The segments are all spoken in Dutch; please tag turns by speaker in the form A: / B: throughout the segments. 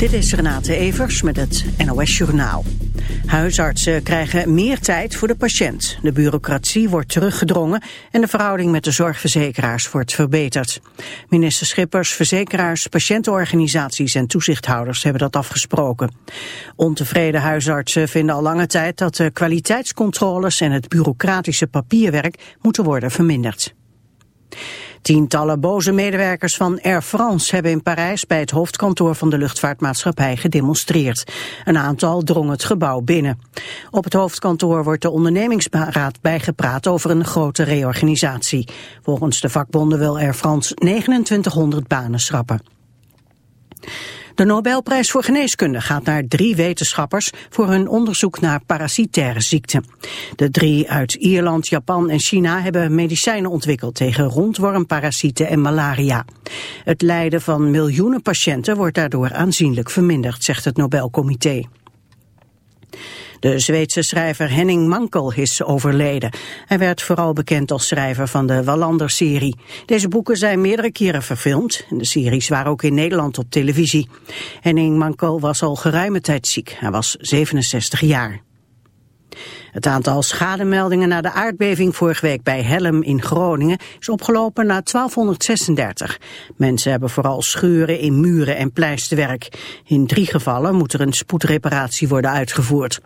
A: Dit is Renate Evers met het NOS Journaal. Huisartsen krijgen meer tijd voor de patiënt. De bureaucratie wordt teruggedrongen en de verhouding met de zorgverzekeraars wordt verbeterd. Minister Schippers, verzekeraars, patiëntenorganisaties en toezichthouders hebben dat afgesproken. Ontevreden huisartsen vinden al lange tijd dat de kwaliteitscontroles en het bureaucratische papierwerk moeten worden verminderd. Tientallen boze medewerkers van Air France hebben in Parijs bij het hoofdkantoor van de luchtvaartmaatschappij gedemonstreerd. Een aantal drong het gebouw binnen. Op het hoofdkantoor wordt de ondernemingsraad bijgepraat over een grote reorganisatie. Volgens de vakbonden wil Air France 2900 banen schrappen. De Nobelprijs voor Geneeskunde gaat naar drie wetenschappers voor hun onderzoek naar parasitaire ziekten. De drie uit Ierland, Japan en China hebben medicijnen ontwikkeld tegen rondwormparasieten en malaria. Het lijden van miljoenen patiënten wordt daardoor aanzienlijk verminderd, zegt het Nobelcomité. De Zweedse schrijver Henning Mankel is overleden. Hij werd vooral bekend als schrijver van de Wallander-serie. Deze boeken zijn meerdere keren verfilmd. De series waren ook in Nederland op televisie. Henning Mankel was al geruime tijd ziek. Hij was 67 jaar. Het aantal schademeldingen na de aardbeving vorige week bij Helm in Groningen is opgelopen naar 1236. Mensen hebben vooral scheuren in muren en pleisterwerk. In drie gevallen moet er een spoedreparatie worden uitgevoerd.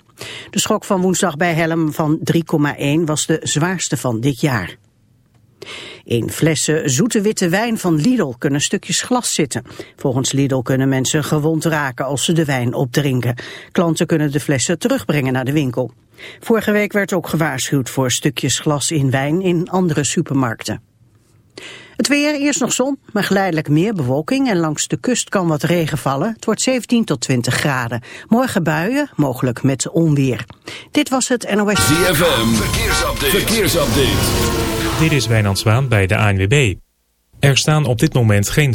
A: De schok van woensdag bij Helm van 3,1 was de zwaarste van dit jaar. In flessen zoete witte wijn van Lidl kunnen stukjes glas zitten. Volgens Lidl kunnen mensen gewond raken als ze de wijn opdrinken. Klanten kunnen de flessen terugbrengen naar de winkel. Vorige week werd ook gewaarschuwd voor stukjes glas in wijn in andere supermarkten. Het weer, eerst nog zon, maar geleidelijk meer bewolking en langs de kust kan wat regen vallen. Het wordt 17 tot 20 graden. Morgen buien, mogelijk met onweer. Dit was het NOS.
B: ZFM, verkeersupdate. verkeersupdate.
C: Dit is Wijnand Zwaan bij de ANWB. Er staan op dit moment geen...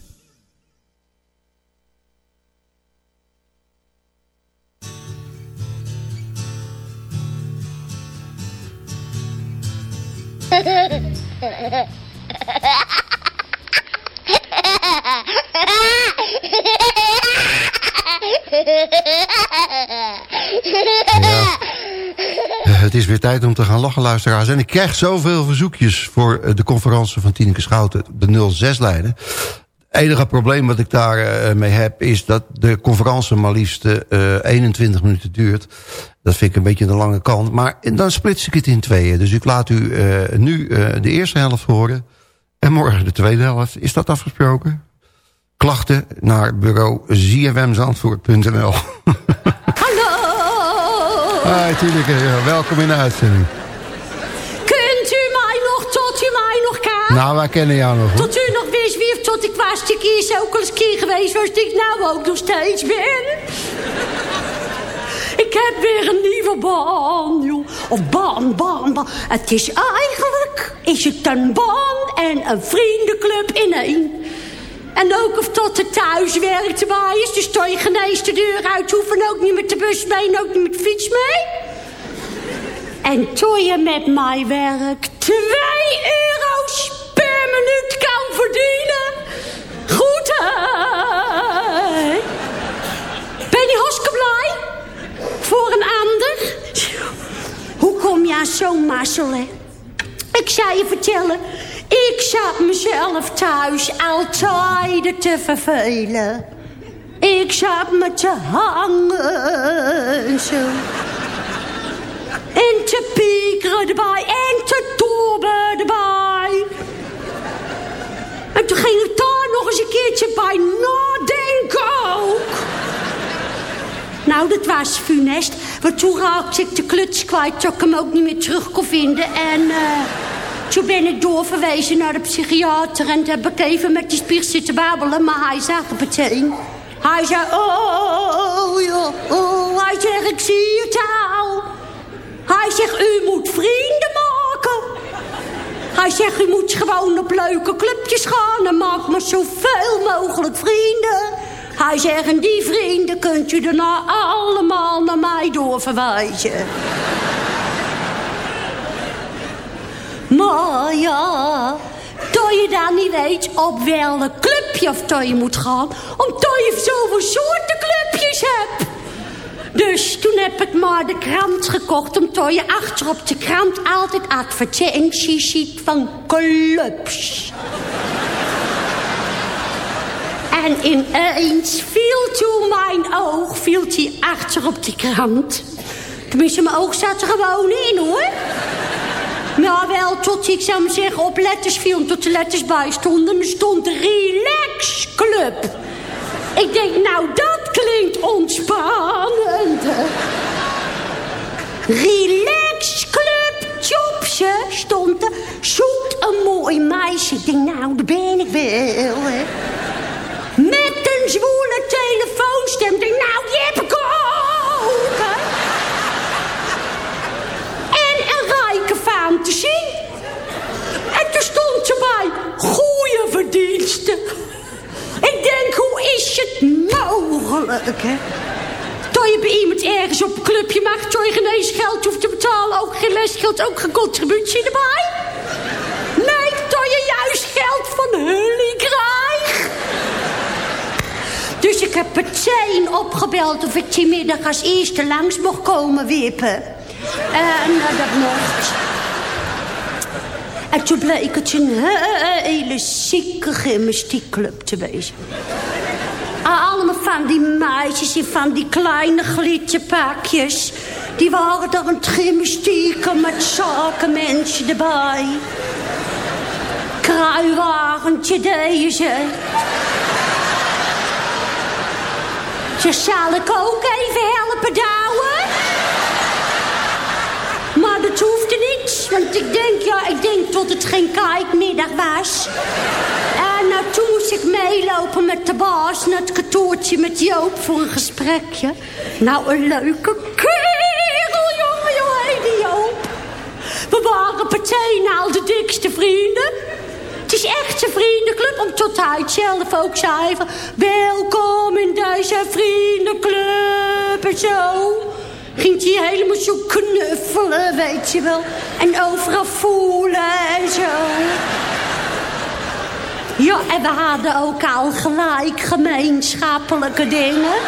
D: Om te gaan lachen, luisteraars. En ik krijg zoveel verzoekjes voor eh, de conferentie van Tineke Schouten, de 06-leider. Het enige probleem wat ik daar eh, mee heb... is dat de conferentie maar liefst eh, 21 minuten duurt. Dat vind ik een beetje de lange kant. Maar dan splits ik het in tweeën. Dus ik laat u eh, nu eh, de eerste helft horen. En morgen de tweede helft. Is dat afgesproken? Klachten naar bureau zfmzandvoort.nl
E: Hallo!
D: Hi Tineke, ja, welkom in de uitzending.
E: Kunt u mij nog, tot u mij nog kent?
D: Nou, wij kennen jou nog. hoor.
E: Tot u nog best weer tot ik was de keer ook al eens een keer geweest was ik nou ook nog steeds ben. Ik heb weer een nieuwe baan, joh. Of baan, baan, baan. Het is eigenlijk, is het een baan en een vriendenclub in één. En ook of tot de thuiswerk erbij is. Dus sta je geen eens de deur uit hoeven. Ook niet met de bus mee en ook niet met de fiets mee. En toen je met mij werk 2 euro's per minuut kan verdienen. Goed, hè? Ben je hartstikke blij? Voor een ander? Hoe kom je aan zo'n mazzel? Ik zou je vertellen, ik zat mezelf thuis altijd te vervelen. Ik zat me te hangen, zo. En te piekeren erbij en te tobben erbij. En toen ging ik daar nog eens een keertje bij nadenken ook. Nou, dat was funest. Want toen raakte ik de kluts kwijt dat ik hem ook niet meer terug kon vinden. En eh, toen ben ik doorverwezen naar de psychiater. En heb ik even met die spier zitten babbelen. Maar hij zag het meteen. Hij zei, oh, oh, oh, oh, oh. Hij zegt, ik zie het al. Hij zegt, u moet vrienden maken. Hij zegt, u moet gewoon op leuke clubjes gaan... en maak maar zoveel mogelijk vrienden. Hij zegt, en die vrienden kunt u daarna allemaal naar mij doorverwijzen. Maar je dan niet weet op welk clubje of dat je moet gaan... omdat je zoveel soorten clubjes hebt. Dus toen heb ik maar de krant gekocht... omdat je achter op de krant altijd advertenties ziet van clubs. En ineens viel toen mijn oog viel die achter op die krant. Tenminste, mijn oog zat er gewoon in, hoor. Nou, wel, tot ik zou zeggen op letters viel... tot de letters bij stonden. Stond Relax Club. Ik denk, nou, dat klinkt ontspannend. Relax Club Jobse stond er. Zoekt een mooi meisje. Ik denk, nou, daar ben ik wel, hè. Met een zwoele lesgeld, ook geen contributie erbij. Nee, dat je juist geld van hullie krijgt. Dus ik heb meteen opgebeld... of ik die middag als eerste langs mocht komen wippen. En uh, dat mocht... En toen bleek het een hele zieke gymnastiekclub te wezen. Allemaal van die meisjes in van die kleine glitterpakjes. Die waren daar aan het gymnastieken met zakenmensen erbij. Kruiwagentje deden ze. Zal ik ook even helpen douwen? Maar dat hoefde niet, want ik denk, ja, ik denk tot het geen kijkmiddag was. En nou, toen moest ik meelopen met de baas naar het kantoortje met Joop voor een gesprekje. Nou, een leuke meteen al de dikste vrienden. Het is echt een vriendenclub, om tot hij zelf ook zei van... Welkom in deze vriendenclub en zo ging hij helemaal zo knuffelen, weet je wel. En overal voelen en zo. Ja, en we hadden ook al gelijk gemeenschappelijke dingen.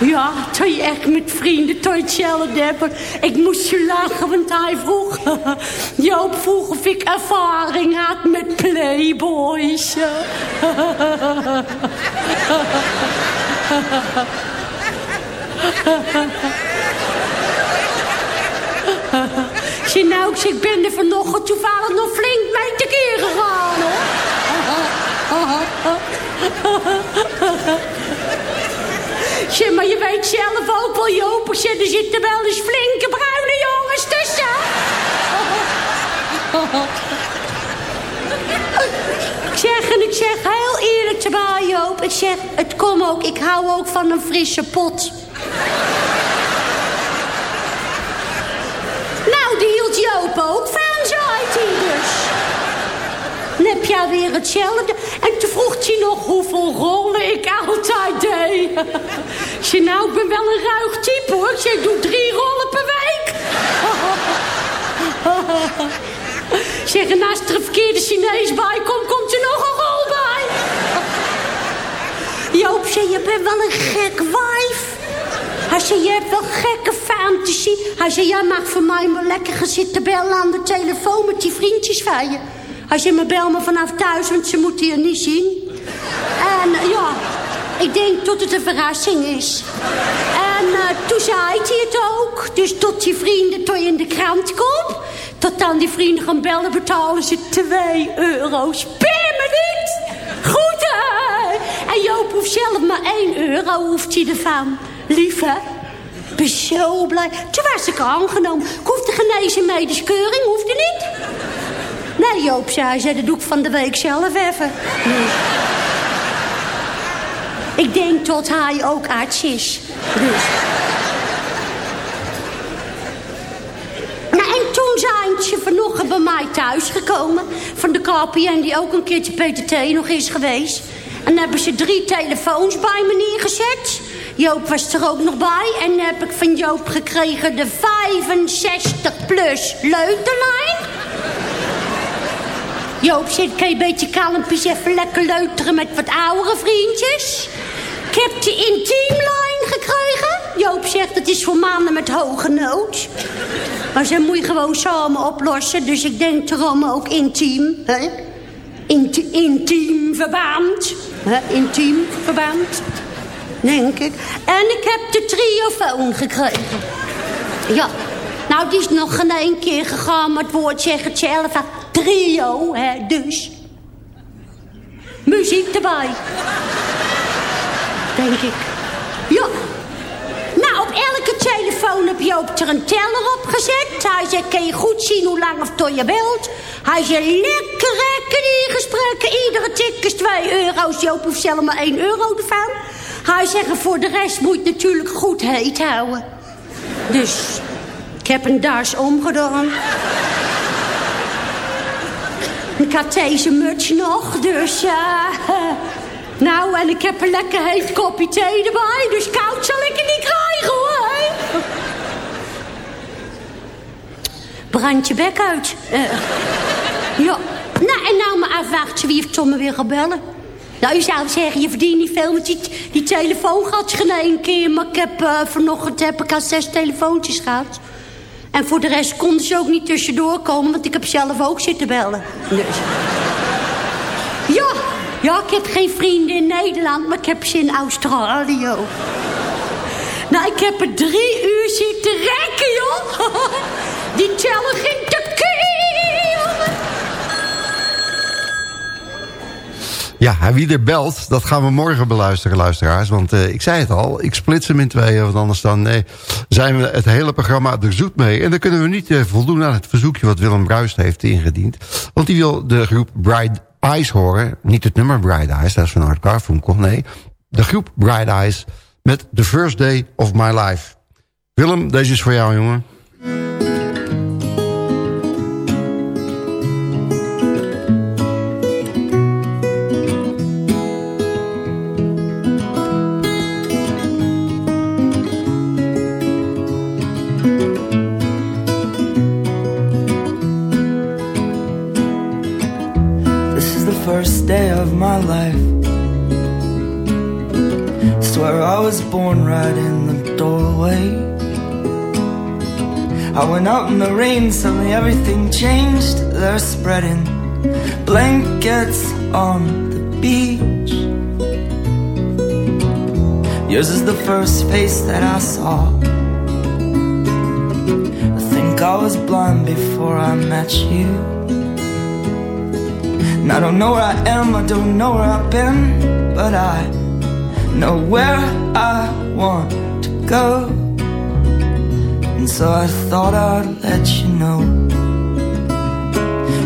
E: Ja, toen je echt met vrienden tot hetzelfde. Ik moest zo lachen, want hij vroeg... Joop vroeg of ik ervaring had met playboys. Zie nou, ik, ben er vanochtend toevallig nog flink mee tekeer gegaan, hoor. Maar je weet zelf ook wel, Joop, er zitten wel eens flinke bruine jongens tussen. Ik zeg, en ik zeg heel eerlijk erbij, Joop. Ik zeg, het kom ook, ik hou ook van een frisse pot. nou, die hield Joop ook van, zei hij dus. Dan heb jij weer hetzelfde. Toen vroeg hij nog hoeveel rollen ik altijd deed. Zei, nou, ik ben wel een ruig type, hoor. Ik doe drie rollen per week. Zeg, en als er een verkeerde Chinees bij komt, komt er nog een rol bij. Joop zei, je bent wel een gek wijf. Hij zei, je hebt wel gekke fantasie. Hij zei, jij mag voor mij maar lekker gaan zitten bellen aan de telefoon met die vriendjes van je. Hij zei, maar bel me vanaf thuis, want ze moeten je niet zien. En eh, ja, ik denk tot het een verrassing is. En uh, toen zei hij het ook. Dus tot die vrienden tot je in de krant komt. Tot dan die vrienden gaan bellen, betalen ze 2 euro's per minuut. Goed, hè? En Joop hoeft zelf maar 1 euro, hoeft hij ervan. Lief, hè? Ik ben zo blij. Toen was ik aangenomen. Ik hoefde genezen medisch keuring, hoefde niet. Nee, Joop zei, zei, dat doe van de week zelf even. Ik denk tot hij ook arts is. Dus. Nou, en toen zijn ze vanochtend bij mij thuis gekomen. Van de KPN die ook een keertje PTT nog is geweest. En hebben ze drie telefoons bij me neergezet. Joop was er ook nog bij. En heb ik van Joop gekregen de 65 plus leuterlijn. Joop zit, kan je een beetje kalmpjes even lekker leuteren met wat oudere vriendjes? Ik heb de intiemlijn gekregen. Joop zegt het is voor mannen met hoge nood. Maar ze moet je gewoon samen oplossen. Dus ik denk erom ook intiem. Hè? Inti intiem verband. Hè? Intiem verband. Denk ik. En ik heb de triofoon gekregen. Ja. Nou, die is nog geen één keer gegaan, maar het woord zegt zelf. Trio, hè, dus. Muziek erbij. Denk ik. Ja. Nou, op elke telefoon heb Joop er een teller op gezet. Hij zegt, kan je goed zien hoe lang of tot je wilt. Hij zegt, lekker rekken die gesprekken. Iedere tik is 2 euro's. Joop hoeft zelf maar 1 euro ervan. Hij zegt, voor de rest moet je natuurlijk goed heet houden. Dus, ik heb een das omgedaan. Ik had deze muts nog, dus... eh, nou, en ik heb een lekker heet kopje thee erbij. Dus koud zal ik het niet krijgen, hoor. Brand je bek uit. Eh, ja. Nou, en nou maar afwachten wie heeft Tom weer gaat bellen. Nou, je zou zeggen, je verdient niet veel met die, die telefoon gehad geen één keer. Maar ik heb eh, vanochtend heb ik al zes telefoontjes gehad. En voor de rest konden ze ook niet tussendoor komen, want ik heb zelf ook zitten bellen. Dus. Ja, ja, ik heb geen vrienden in Nederland, maar ik heb ze in Australië. Nou, ik heb er drie uur zitten rekken, joh. Die teller ging
D: Ja, wie er belt, dat gaan we morgen beluisteren, luisteraars. Want eh, ik zei het al, ik splits hem in tweeën. Want anders dan nee, zijn we het hele programma er zoet mee. En dan kunnen we niet eh, voldoen aan het verzoekje wat Willem Bruist heeft ingediend. Want die wil de groep Bright Eyes horen. Niet het nummer Bright Eyes, dat is van Art Garfunkel. Nee, de groep Bright Eyes met The First Day of My Life. Willem, deze is voor jou, jongen.
F: I went out in the rain, suddenly everything changed. They're spreading blankets on the beach. Yours is the first face that I saw. I think I was blind before I met you. And I don't know where I am, I don't know where I've been, but I know where I want to go. So I thought I'd let you know.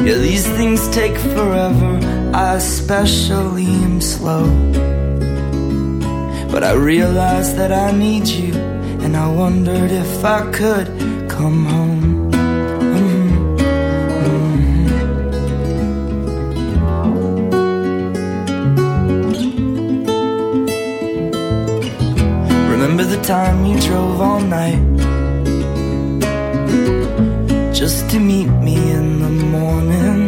F: Yeah, these things take forever. I especially am slow. But I realized that I need you, and I wondered if I could come home. Mhm, mhm. Remember the time you drove all night just to meet me in the morning?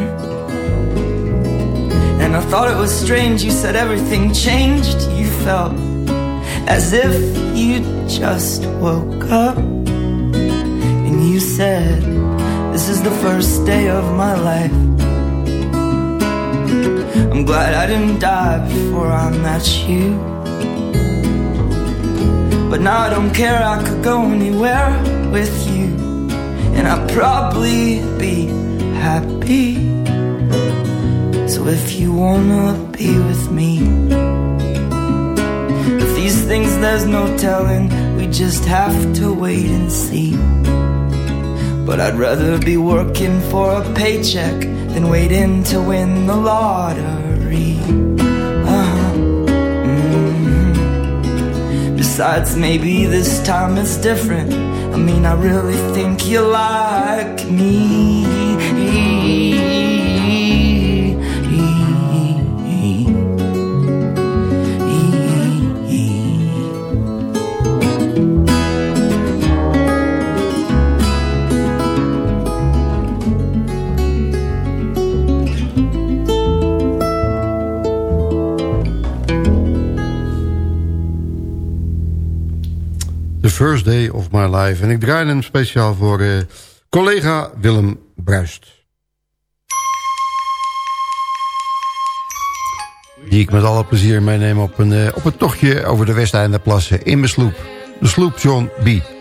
F: And I thought it was strange, you said everything changed. You felt as if you just woke up. And you said, This is the first day of my life. I'm glad I didn't die before I met you. But now I don't care, I could go anywhere with you. And I'd probably be happy. So if you wanna be with me, if these things there's no telling, we just have to wait and see. But I'd rather be working for a paycheck than waiting to win the lottery. Uh-huh. Mhm. Besides, maybe this time it's different. I mean, I really think you like me.
G: Day of My Life. En ik draai hem speciaal voor eh, collega Willem Bruist. Die ik met alle plezier meeneem op een, eh, op een tochtje over de Westeinderplassen in mijn sloep. De sloep John B.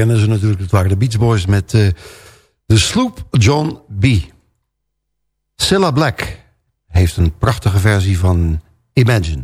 G: kennen ze natuurlijk. Het waren de Beach Boys met eh, de sloop John B. Cilla Black
H: heeft een prachtige versie van Imagine.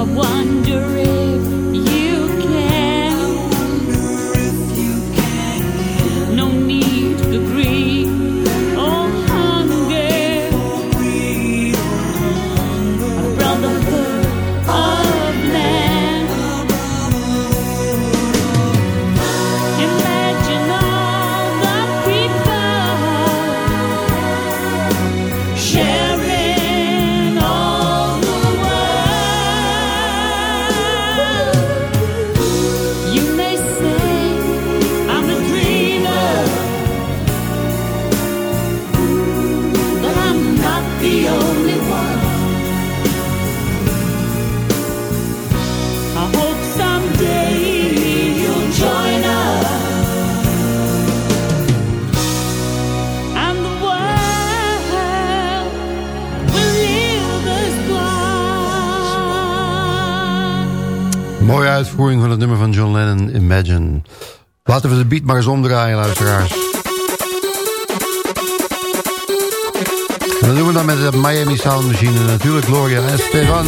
H: someone maar eens omdraaien, luisteraars. En dat doen we dan met de Miami Sound Machine. Natuurlijk Gloria
I: Esteban.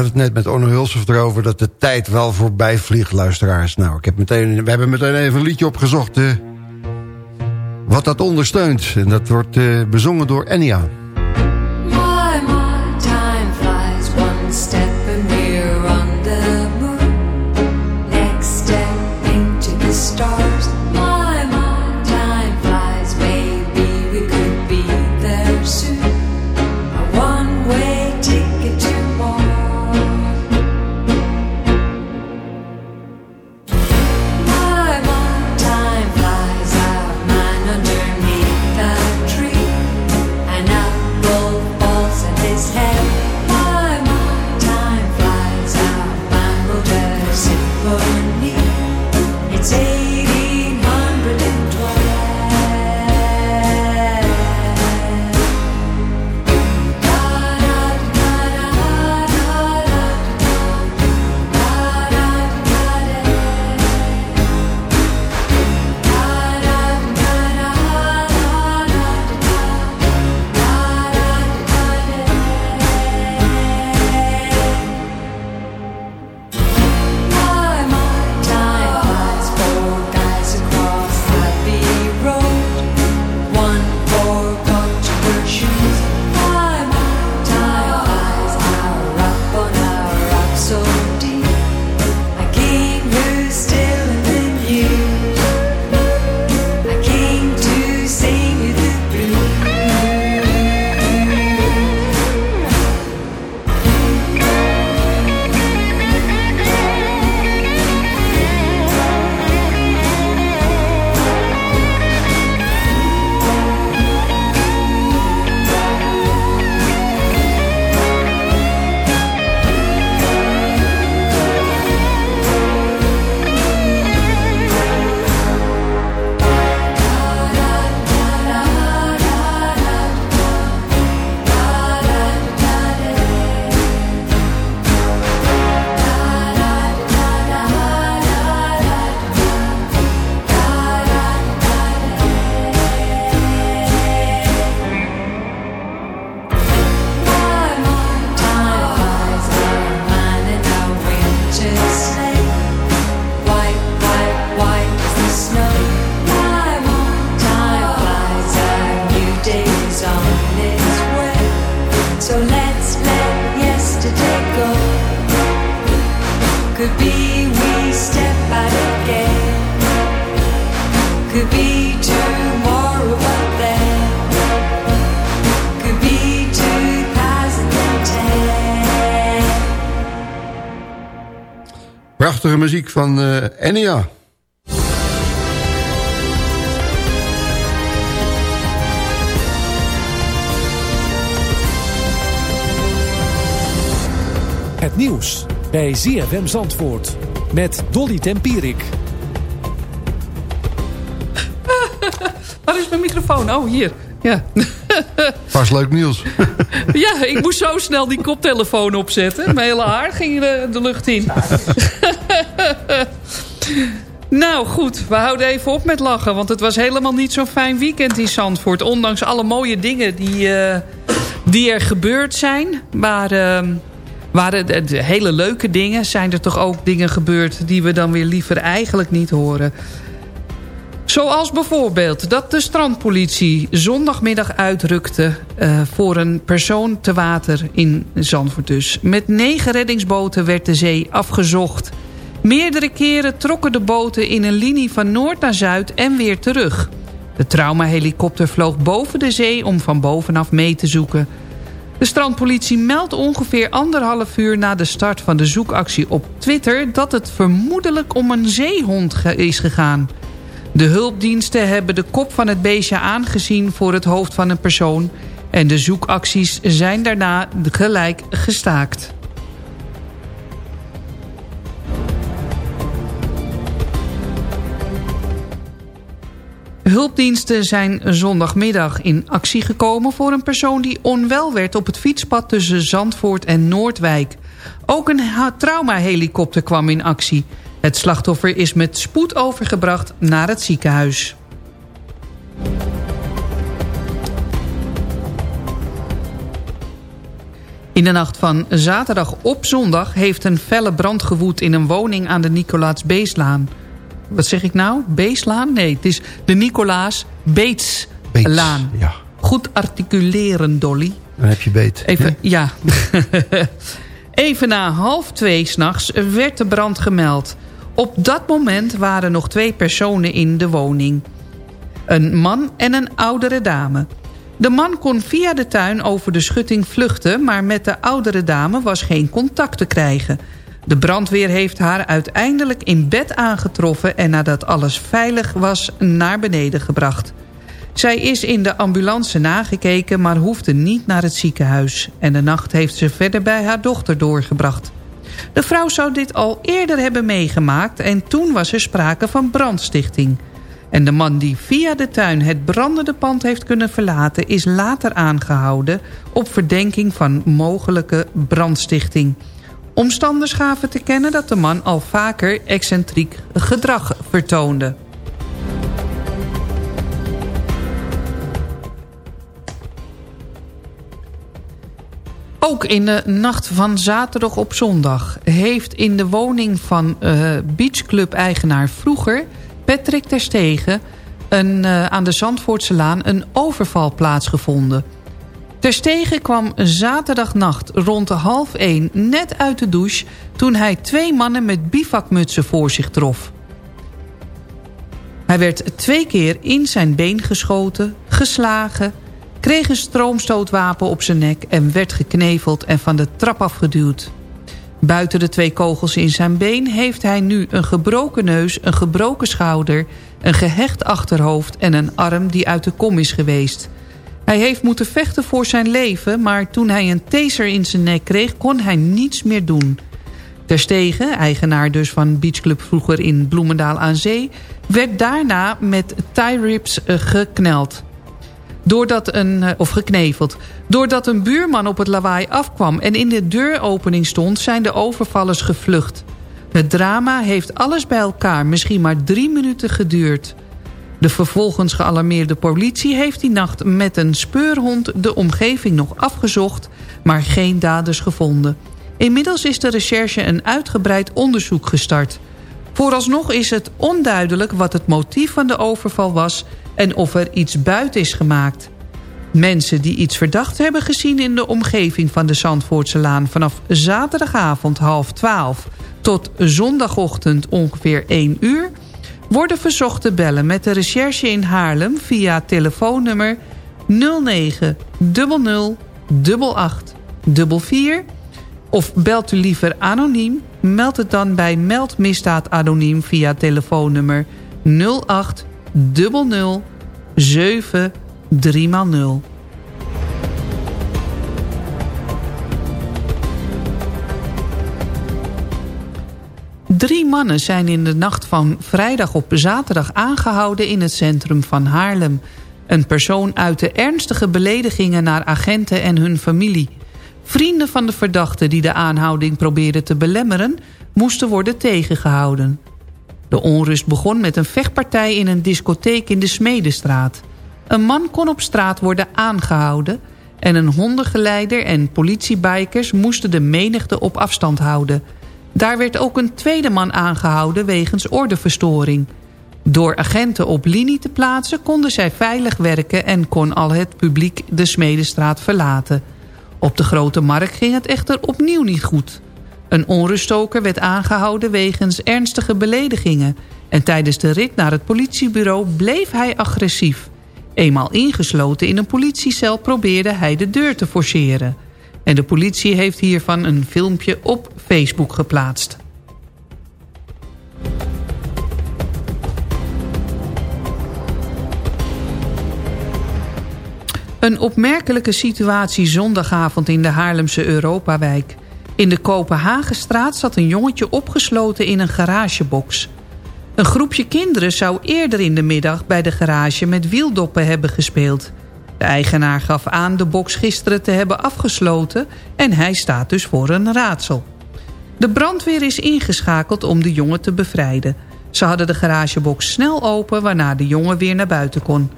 I: Had het net met Onno Hulshoff erover... dat de tijd wel voorbij vliegt, luisteraars. Nou, ik heb meteen, we hebben meteen even een liedje opgezocht... eh, wat dat ondersteunt. En dat wordt eh, bezongen door Enya. Muziek van eh Enya.
J: Het nieuws bij ZFM Zandvoort met Dolly Tempierik.
K: Waar is mijn microfoon? Oh, hier. Ja.
I: Vast leuk nieuws.
K: ja, ik moest zo snel die koptelefoon opzetten. Mijn hele haar ging de, de lucht in. nou goed, we houden even op met lachen. Want het was helemaal niet zo'n fijn weekend in Zandvoort. Ondanks alle mooie dingen die, eh, die er gebeurd zijn. Maar ehm, waren de, de hele leuke dingen. Zijn er toch ook dingen gebeurd die we dan weer liever eigenlijk niet horen. Zoals bijvoorbeeld dat de strandpolitie zondagmiddag uitrukte... eh, voor een persoon te water in Zandvoort dus. Met negen reddingsboten werd de zee afgezocht. Meerdere keren trokken de boten in een linie van noord naar zuid en weer terug. De traumahelikopter vloog boven de zee om van bovenaf mee te zoeken. De strandpolitie meldt ongeveer anderhalf uur na de start van de zoekactie op Twitter... dat het vermoedelijk om een zeehond is gegaan... De hulpdiensten hebben de kop van het beestje aangezien voor het hoofd van een persoon... en de zoekacties zijn daarna gelijk gestaakt. Hulpdiensten zijn zondagmiddag in actie gekomen voor een persoon die onwel werd op het fietspad tussen Zandvoort en Noordwijk. Ook een traumahelikopter kwam in actie. Het slachtoffer is met spoed overgebracht naar het ziekenhuis. In de nacht van zaterdag op zondag heeft een felle brand gewoed... in een woning aan de Nicolaas Beeslaan. Wat zeg ik nou? Beeslaan? Nee, het is de Nicolaas Beetslaan.
D: ja.
K: Goed articuleren, Dolly.
D: Dan heb je beet.
K: Even, ja. Even na half twee s'nachts werd de brand gemeld. Op dat moment waren nog twee personen in de woning. Een man en een oudere dame. De man kon via de tuin over de schutting vluchten... maar met de oudere dame was geen contact te krijgen. De brandweer heeft haar uiteindelijk in bed aangetroffen... en nadat alles veilig was naar beneden gebracht. Zij is in de ambulance nagekeken, maar hoefde niet naar het ziekenhuis. En de nacht heeft ze verder bij haar dochter doorgebracht. De vrouw zou dit al eerder hebben meegemaakt... en toen was er sprake van brandstichting. En de man die via de tuin het brandende pand heeft kunnen verlaten... is later aangehouden op verdenking van mogelijke brandstichting. Omstanders gaven te kennen dat de man al vaker excentriek gedrag vertoonde. Ook in de nacht van zaterdag op zondag... heeft in de woning van uh, beachclub-eigenaar vroeger... Patrick Terstegen een, uh, aan de Zandvoortse Laan een overval plaatsgevonden. Terstegen kwam zaterdagnacht rond de half één net uit de douche... toen hij twee mannen met bivakmutsen voor zich trof. Hij werd twee keer in zijn been geschoten, geslagen kreeg een stroomstootwapen op zijn nek... en werd gekneveld en van de trap afgeduwd. Buiten de twee kogels in zijn been heeft hij nu een gebroken neus... een gebroken schouder, een gehecht achterhoofd... en een arm die uit de kom is geweest. Hij heeft moeten vechten voor zijn leven... maar toen hij een taser in zijn nek kreeg, kon hij niets meer doen... Terstegen, eigenaar dus van Beachclub vroeger in Bloemendaal aan Zee... werd daarna met tie rips gekneld. Doordat een, eh, of gekneveld. Doordat een buurman op het lawaai afkwam en in de deuropening stond... zijn de overvallers gevlucht. Het drama heeft alles bij elkaar misschien maar drie minuten geduurd. De vervolgens gealarmeerde politie heeft die nacht met een speurhond... de omgeving nog afgezocht, maar geen daders gevonden. Inmiddels is de recherche een uitgebreid onderzoek gestart... Vooralsnog is het onduidelijk wat het motief van de overval was... en of er iets buiten is gemaakt. Mensen die iets verdacht hebben gezien in de omgeving van de Zandvoortse Laan... vanaf zaterdagavond half twaalf tot zondagochtend ongeveer 1 uur... worden verzocht te bellen met de recherche in Haarlem via telefoonnummer 09 00 88 44... of belt u liever anoniem Meld het dan bij Meldmisdaad Anoniem via telefoonnummer 08 00 7 3x0. Drie mannen zijn in de nacht van vrijdag op zaterdag aangehouden in het centrum van Haarlem. Een persoon uit de ernstige beledigingen naar agenten en hun familie. Vrienden van de verdachte die de aanhouding probeerden te belemmeren... moesten worden tegengehouden. De onrust begon met een vechtpartij in een discotheek in de Smedestraat. Een man kon op straat worden aangehouden... en een hondengeleider en politiebikers moesten de menigte op afstand houden. Daar werd ook een tweede man aangehouden wegens ordeverstoring. Door agenten op linie te plaatsen konden zij veilig werken... en kon al het publiek de Smedestraat verlaten... Op de Grote Markt ging het echter opnieuw niet goed. Een onruststoker werd aangehouden wegens ernstige beledigingen... en tijdens de rit naar het politiebureau bleef hij agressief. Eenmaal ingesloten in een politiecel probeerde hij de deur te forceren. En de politie heeft hiervan een filmpje op Facebook geplaatst. Een opmerkelijke situatie zondagavond in de Haarlemse Europawijk. In de Kopenhagenstraat zat een jongetje opgesloten in een garagebox. Een groepje kinderen zou eerder in de middag bij de garage met wieldoppen hebben gespeeld. De eigenaar gaf aan de box gisteren te hebben afgesloten en hij staat dus voor een raadsel. De brandweer is ingeschakeld om de jongen te bevrijden. Ze hadden de garagebox snel open waarna de jongen weer naar buiten kon.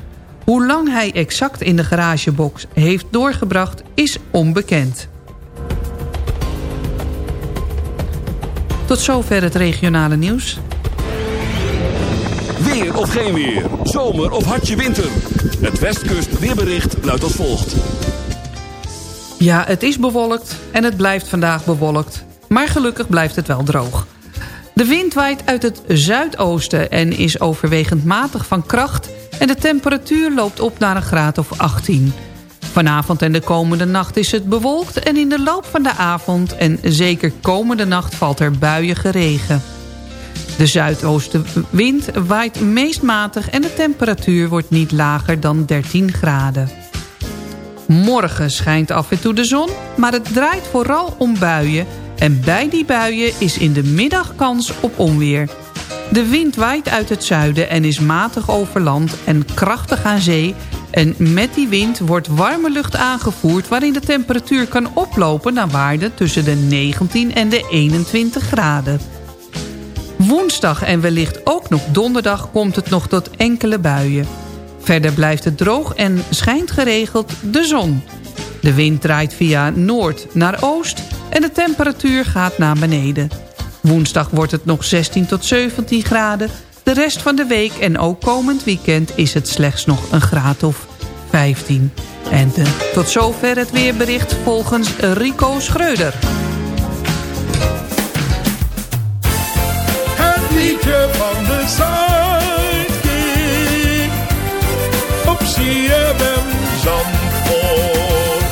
K: Hoe lang hij exact in de garagebox heeft doorgebracht is onbekend. Tot zover het regionale nieuws.
B: Weer of geen weer. Zomer of hartje winter. Het Westkust weerbericht luidt als volgt.
K: Ja, het is bewolkt en het blijft vandaag bewolkt. Maar gelukkig blijft het wel droog. De wind waait uit het zuidoosten en is overwegend matig van kracht... en de temperatuur loopt op naar een graad of 18. Vanavond en de komende nacht is het bewolkt... en in de loop van de avond en zeker komende nacht valt er buiige regen. De zuidoostenwind waait meest matig... en de temperatuur wordt niet lager dan 13 graden. Morgen schijnt af en toe de zon, maar het draait vooral om buien... en bij die buien is in de middag kans op onweer. De wind waait uit het zuiden en is matig over land en krachtig aan zee... en met die wind wordt warme lucht aangevoerd... waarin de temperatuur kan oplopen naar waarden tussen de 19 en de 21 graden. Woensdag en wellicht ook nog donderdag komt het nog tot enkele buien. Verder blijft het droog en schijnt geregeld de zon. De wind draait via noord naar oost en de temperatuur gaat naar beneden. Woensdag wordt het nog 16 tot 17 graden. De rest van de week en ook komend weekend is het slechts nog een graad of 15. En eh, tot zover het weerbericht volgens Rico Schreuder.
G: Liedje van de Zuidkiek. Op CFM Zandvoort.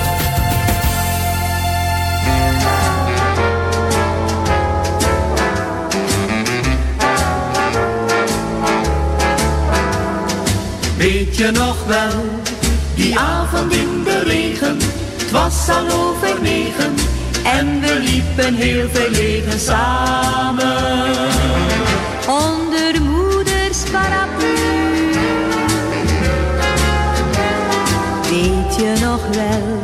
L: Weet je nog wel, die avond in de regen, het was al over negen en we liepen heel verlegen samen.
I: Onder moeders paraplu. Weet je nog wel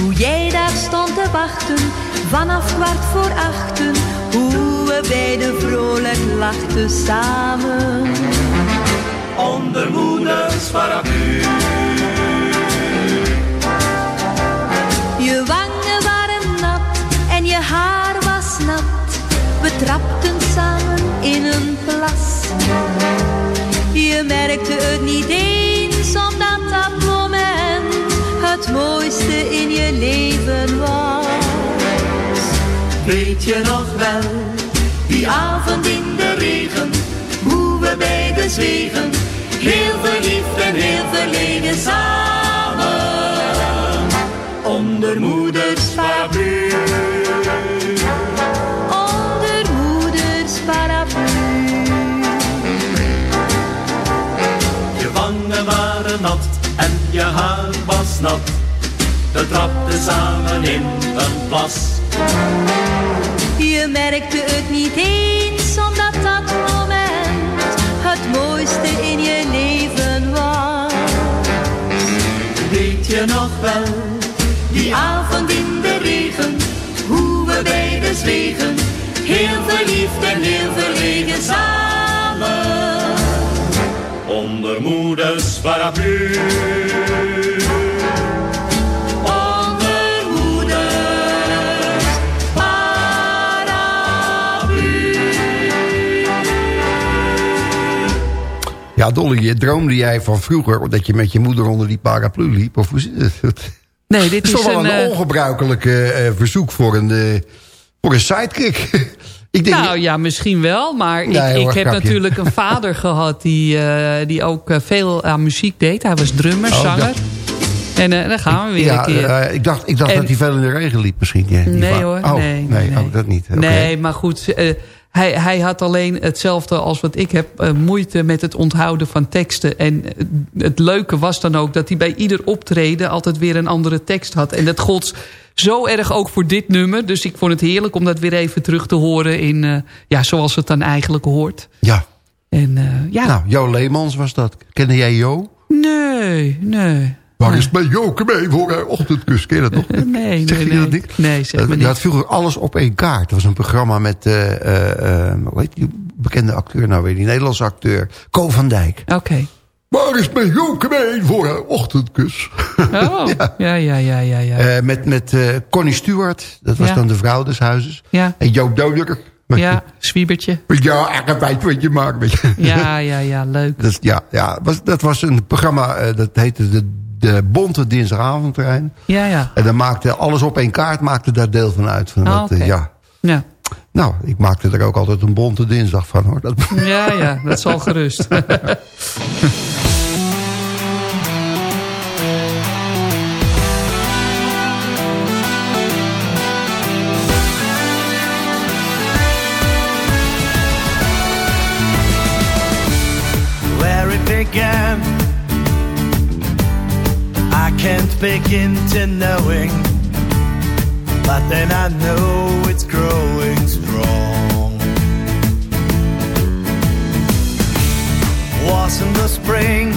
I: hoe jij daar stond te wachten vanaf kwart voor achten? Hoe we beiden vrolijk lachten samen.
L: Onder moeders paraplu.
I: Je wangen waren nat en je haar was nat. We trapten in een plas. Je merkte het niet eens omdat dat moment het mooiste in je leven was.
L: Weet je nog wel, die avond in de regen, hoe we beiden zwegen, heel verliefd en heel verlegen samen. Onder moeders paraplu. Waren nat en je haar was nat. We trapten samen in een plas.
I: Je merkte het niet eens omdat dat moment het mooiste in je leven was.
L: Weet je nog wel, die avond in de regen, hoe we beiden zwegen, heel verliefd en heel verlegen samen. Onder moeders paraplu. Onder moeders
D: Ja, Dolly, droomde jij van vroeger dat je met je moeder onder die paraplu liep? Of hoe zit het?
K: Nee, dit
D: is
K: is
D: toch wel
K: een,
D: een
K: eh,
D: ongebruikelijke eh, verzoek voor een, eh, voor een sidekick. ik denk,
K: Nou ja, misschien wel. Maar
D: Nee,
K: ik,
D: hoor,
K: ik heb
D: grapje.
K: natuurlijk een vader gehad die, eh, die ook eh, veel aan muziek deed. Hij was drummer,
D: Oh,
K: zanger. En eh, dan gaan we weer
D: ja,
K: een keer.
D: eh, ik dacht, ik dacht
K: En-
D: dat hij veel in de regen liep misschien. Ja,
K: Nee hoor,
D: oh,
K: nee,
D: nee,
K: nee.
D: Oh, dat niet.
K: Nee, maar goed. hij, hij had alleen hetzelfde als wat ik heb. moeite met het onthouden van teksten. En het leuke was dan ook dat hij bij ieder optreden... altijd weer een andere tekst had. En dat gold zo erg ook voor dit nummer. Dus ik vond het heerlijk om dat weer even terug te horen... in eh, ja, zoals het dan eigenlijk hoort.
D: Ja.
K: En eh, ja,
D: Nou, Jo Leemans was dat. Kende jij Jo?
K: nee, nee.
D: Waar is mijn Joke mee voor haar ochtendkus? Ken je dat nog?
K: Nee,
D: Zeg
K: nee,
D: je
K: nee.
D: dat niet?
K: Nee, zeg
D: Dat, dat
K: niet.
D: vroeger alles op één kaart. Dat was een programma met, eh, hoe heet die bekende acteur nou weer? Die Nederlandse acteur. Ko van Dijk.
K: Oké.
D: Waar is mijn Joke mee voor haar ochtendkus?
K: Oh, ja, ja, ja, ja. ja.
D: Eh, met met eh, Connie Stewart. Dat was
K: Ja.
D: dan de vrouw des huizes.
K: Ja.
D: En Joop Dodeker.
K: Ja, zwiebertje.
D: Ja, echt weet wat je maakt.
K: Ja, ja, ja, leuk.
D: Dus, ja, ja was, dat was een programma, eh, dat heette de, de Bonte Dinsdagavondtrein.
K: Ja, ja.
D: En dan maakte alles op één kaart, maakte daar deel van uit. Van
K: Ah,
D: dat, ja.
K: Ja.
D: Nou, ik maakte er ook altijd een bonte dinsdag van hoor. Dat,
K: Ja, ja, dat zal gerust.
M: where it began. I can't begin to knowing, but then I know it's growing strong. Was in the spring,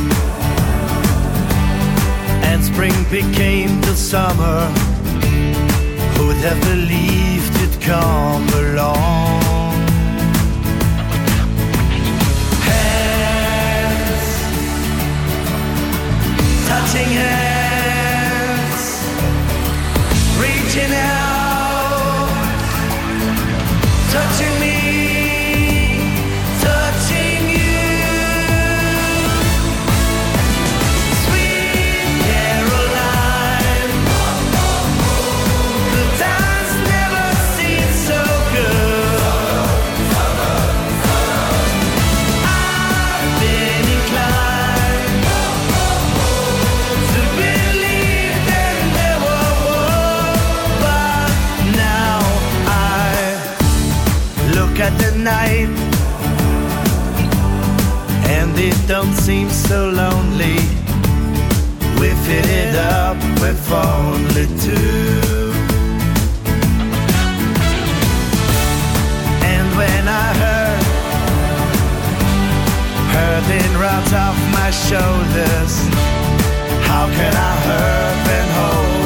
M: and spring became the summer. Who'd have believed it'd come along? hands, touching hands, reaching out, night and it don't seem so lonely. We fit it up with only two. And when I heard hurting right off my shoulders. How can I hurt when holding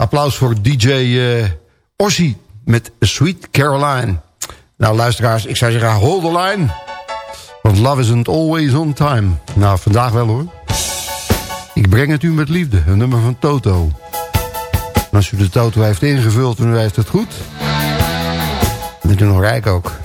D: applaus voor DJ eh Ossie met Sweet Caroline. Nou, luisteraars, ik zou zeggen, hold the line. Want love isn't always on time. Nou, vandaag wel hoor. Ik breng het u met liefde, een nummer van Toto. Als u de Toto heeft ingevuld en u heeft het goed... dan bent u nog rijk ook.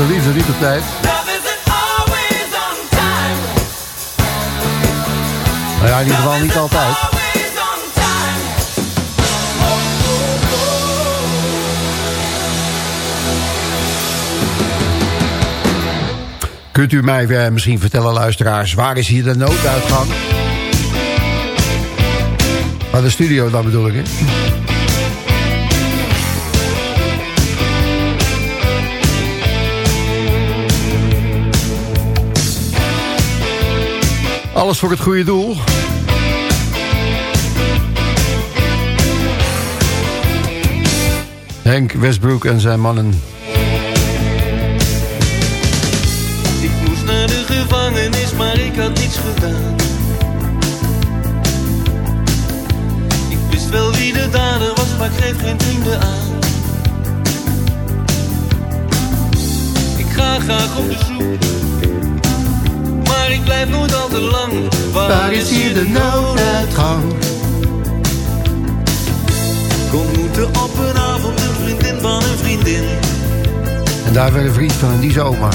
D: De liefde niet op tijd. Nou ja, in ieder geval niet altijd. Kunt u mij eh, misschien vertellen, luisteraars, waar is hier de nooduitgang? Waar de studio dan bedoel ik, hè? Alles voor het goede doel. Henk Westbroek en zijn mannen.
N: Ik moest naar de gevangenis, maar ik had niets gedaan. Ik wist wel wie de dader was, maar ik geef geen vrienden aan. Ik ga graag op bezoek, maar ik blijf nooit al te lang.
D: Waar is hier de nooduitgang?
N: Ik ontmoette op een avond een vriendin van een vriendin.
D: En daar werd een vriend van die oma.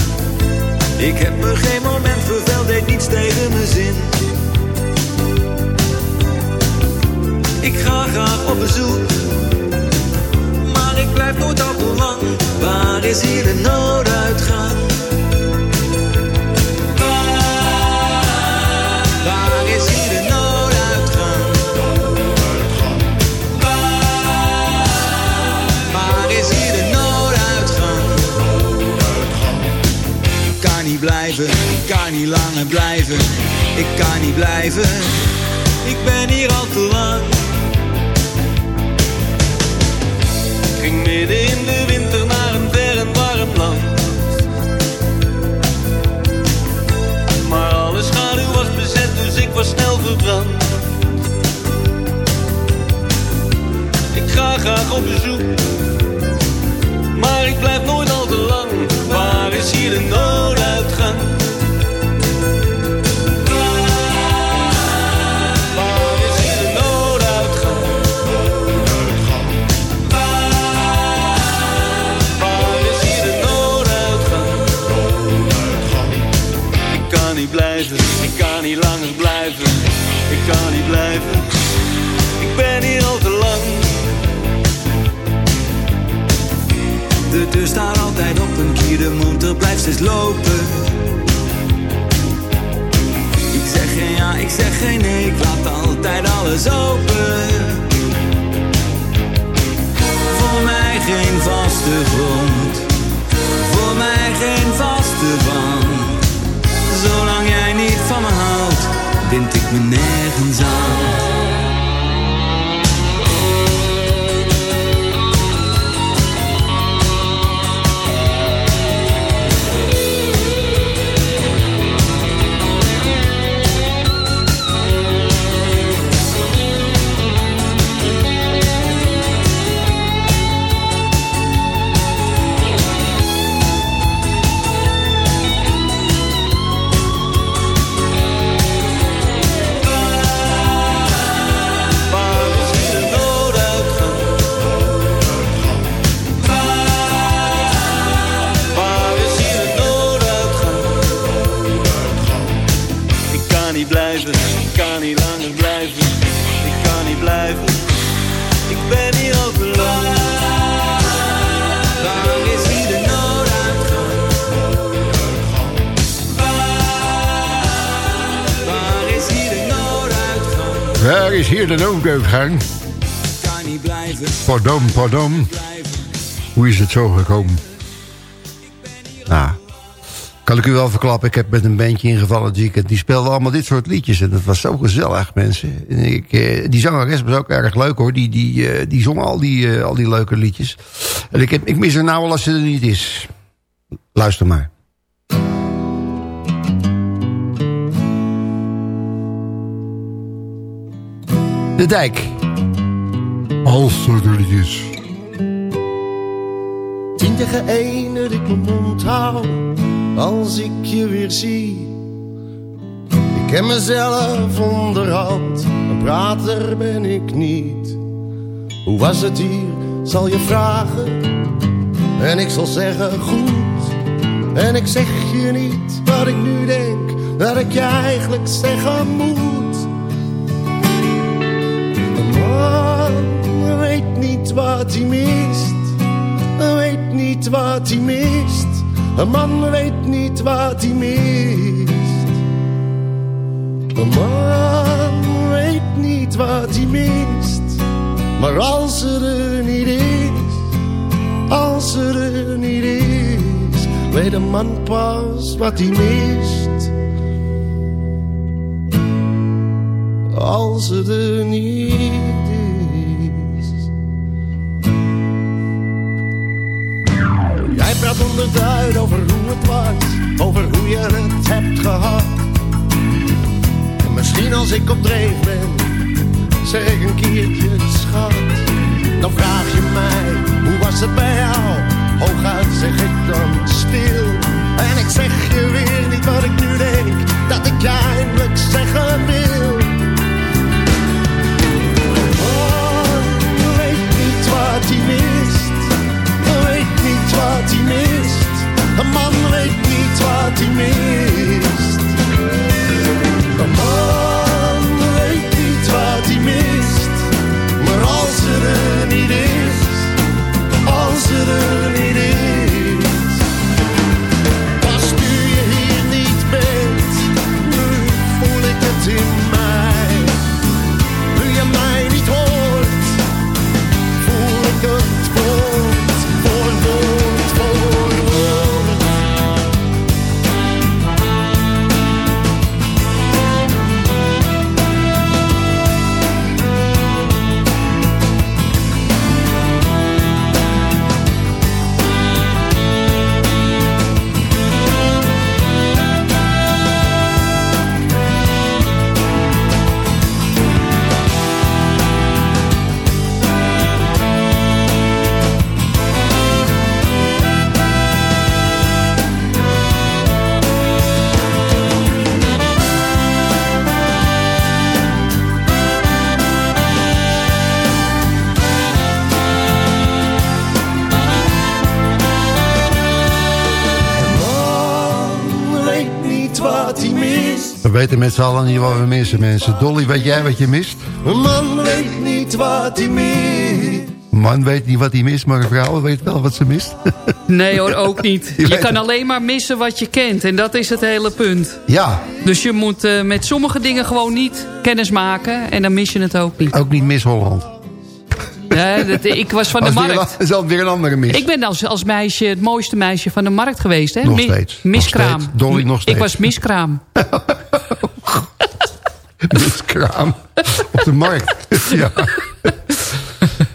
N: Ik heb me geen moment verveld, deed niets tegen mijn zin. Ik ga graag op bezoek, maar ik blijf nooit al te lang. Waar is hier de nooduitgang? Blijven, ik kan niet langer blijven. Ik kan niet blijven, ik ben hier al te lang. Ik ging midden in de winter naar een ver en warm land. Maar alle schaduw was bezet, dus ik was snel verbrand. Ik ga graag op bezoek, maar ik blijf nooit al te lang. Blijven.
D: Pardon, pardon. Hoe is het zo gekomen? Nou, kan ik u wel verklappen. Ik heb met een bandje ingevallen het. Die speelde allemaal dit soort liedjes. En dat was zo gezellig, mensen. En ik, eh, die zangeres was ook erg leuk, hoor. Die, die, eh, die zong al die, eh, al die leuke liedjes. En ik, heb, ik mis haar nou wel als ze er niet is. Luister maar. De dijk. Als er is.
O: Tien tegen één dat ik mijn mond hou als ik je weer zie. Ik ken mezelf onderhand, een prater ben ik niet. Hoe was het hier, zal je vragen, En ik zal zeggen goed. En ik zeg je niet wat ik nu denk, dat ik je eigenlijk zeggen moet. Man weet niet wat hij mist. Weet niet wat hij mist. Een man weet niet wat hij mist. Een man weet niet wat hij mist. Maar als er niet is, als ze er niet is, weet een man pas wat hij mist. Als ze er niet is. Jij praat onderduid over hoe het was, over hoe je het hebt gehad. En misschien als ik op dreef ben, zeg ik een keertje schat. Dan vraag je mij, hoe was het bij jou? Hooguit zeg ik dan stil. En ik zeg je weer niet wat ik nu denk, dat ik eindelijk zeggen wil.
D: Weten met z'n allen niet wat we missen, mensen. Dolly, weet jij wat je mist?
O: Een man weet niet wat hij mist.
D: Een man weet niet wat hij mist, maar een vrouw weet wel wat ze mist.
K: Nee hoor, ook niet.
D: Je
K: kan alleen maar missen wat je kent. En dat is het hele punt.
D: Ja,
K: Dus je moet eh, met sommige dingen gewoon niet kennis maken. En dan mis je het ook niet.
D: ook niet Miss Holland.
K: Ja, dat, ik was van de
D: weer-
K: markt.
D: Dat is alweer een andere mis.
K: Ik ben als, als meisje het mooiste meisje van de markt geweest. Hè?
D: Nog steeds.
K: Miskraam.
D: Nog steeds. Dolly nog steeds.
K: Ik was miskraam.
D: Miskraam. Op de markt. ja.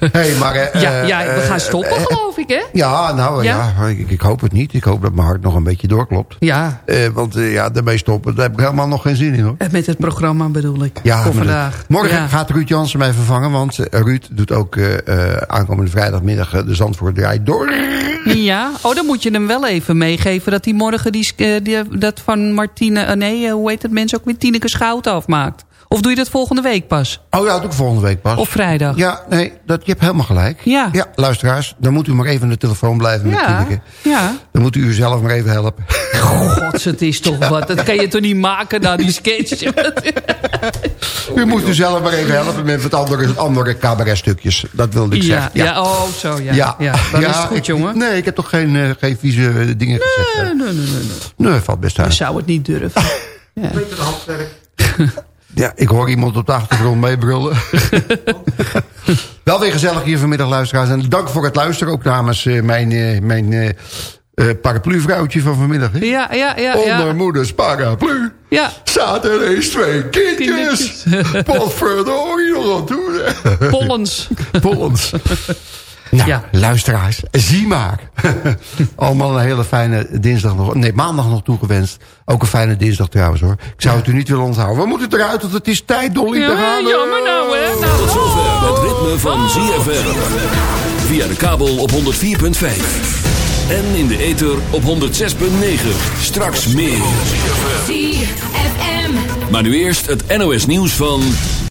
D: hey, maar... eh,
K: Ja, ja, we gaan
D: eh,
K: stoppen
D: eh,
K: geloof ik, hè?
D: Ja, nou
K: Ja?
D: ja, ik, ik hoop het niet. Ik hoop dat mijn hart nog een beetje doorklopt.
K: Ja,
D: Eh, want eh, ja, daarmee stoppen, daar heb ik helemaal nog geen zin in hoor.
K: eh, met het programma bedoel ik.
D: Ja,
K: voor vandaag.
D: Morgen
K: Ja.
D: gaat Ruud Jansen mij vervangen. Want eh, Ruud doet ook eh, eh, aankomende vrijdagmiddag eh, de Zandvoort draait door.
K: Ja, oh, dan moet je hem wel even meegeven... dat hij morgen die, eh, die, dat van Martine... eh, nee, eh, hoe heet het mensen ook weer? Tineke Schout afmaakt. Of doe je dat volgende week pas?
D: Oh ja, dat doe ik volgende week pas.
K: Of vrijdag?
D: Ja, nee, dat, je hebt helemaal gelijk.
K: Ja.
D: Ja, luisteraars, dan moet u maar even aan de telefoon blijven met
K: Ja,
D: Tineke.
K: ja.
D: Dan moet u uzelf maar even helpen.
K: God, het is toch wat. Dat kan je toch niet maken na die sketch?
D: U moet u zelf maar even helpen met wat andere, andere cabaretstukjes. Dat wilde ik
K: ja,
D: zeggen.
K: ja. oh, zo, ja. ja. Dan is het goed,
D: ik-
K: jongen.
D: Nee, ik heb toch geen, eh, geen vieze eh, dingen gezegd. hè?
K: Nee, nee, nee, nee. nee.
D: Nee, valt best
K: Je
D: uit.
K: zou het niet durven. Ja.
D: Ja, ik hoor iemand op de achtergrond meebrullen. Wel weer gezellig hier vanmiddag, luisteraars. En dank voor het luisteren, ook namens eh, mijn, eh, mijn eh eh, paraplu-vrouwtje van vanmiddag. Hè?
K: Ja, ja, ja.
D: Onder
K: ja.
D: moeders paraplu
K: Ja.
D: zaten ineens twee kindjes. Potverdorie nog aan toe.
K: Pollens.
D: Pollens. Nou,
K: Ja.
D: luisteraars, zie maar. Allemaal een hele fijne dinsdag nog. Nee, maandag nog toegewenst. Ook een fijne dinsdag trouwens hoor. Ik zou het u niet willen onthouden. We moeten eruit, want het is tijd, Dolly.
K: Ja,
D: te gaan.
K: jammer nou, hè. Nou,
B: Tot zover het ritme van
K: Oh.
B: ZFM. Via de kabel op 104.5. En in de ether op 106.9. Straks meer.
L: ZFM.
B: Maar nu eerst het NOS nieuws van...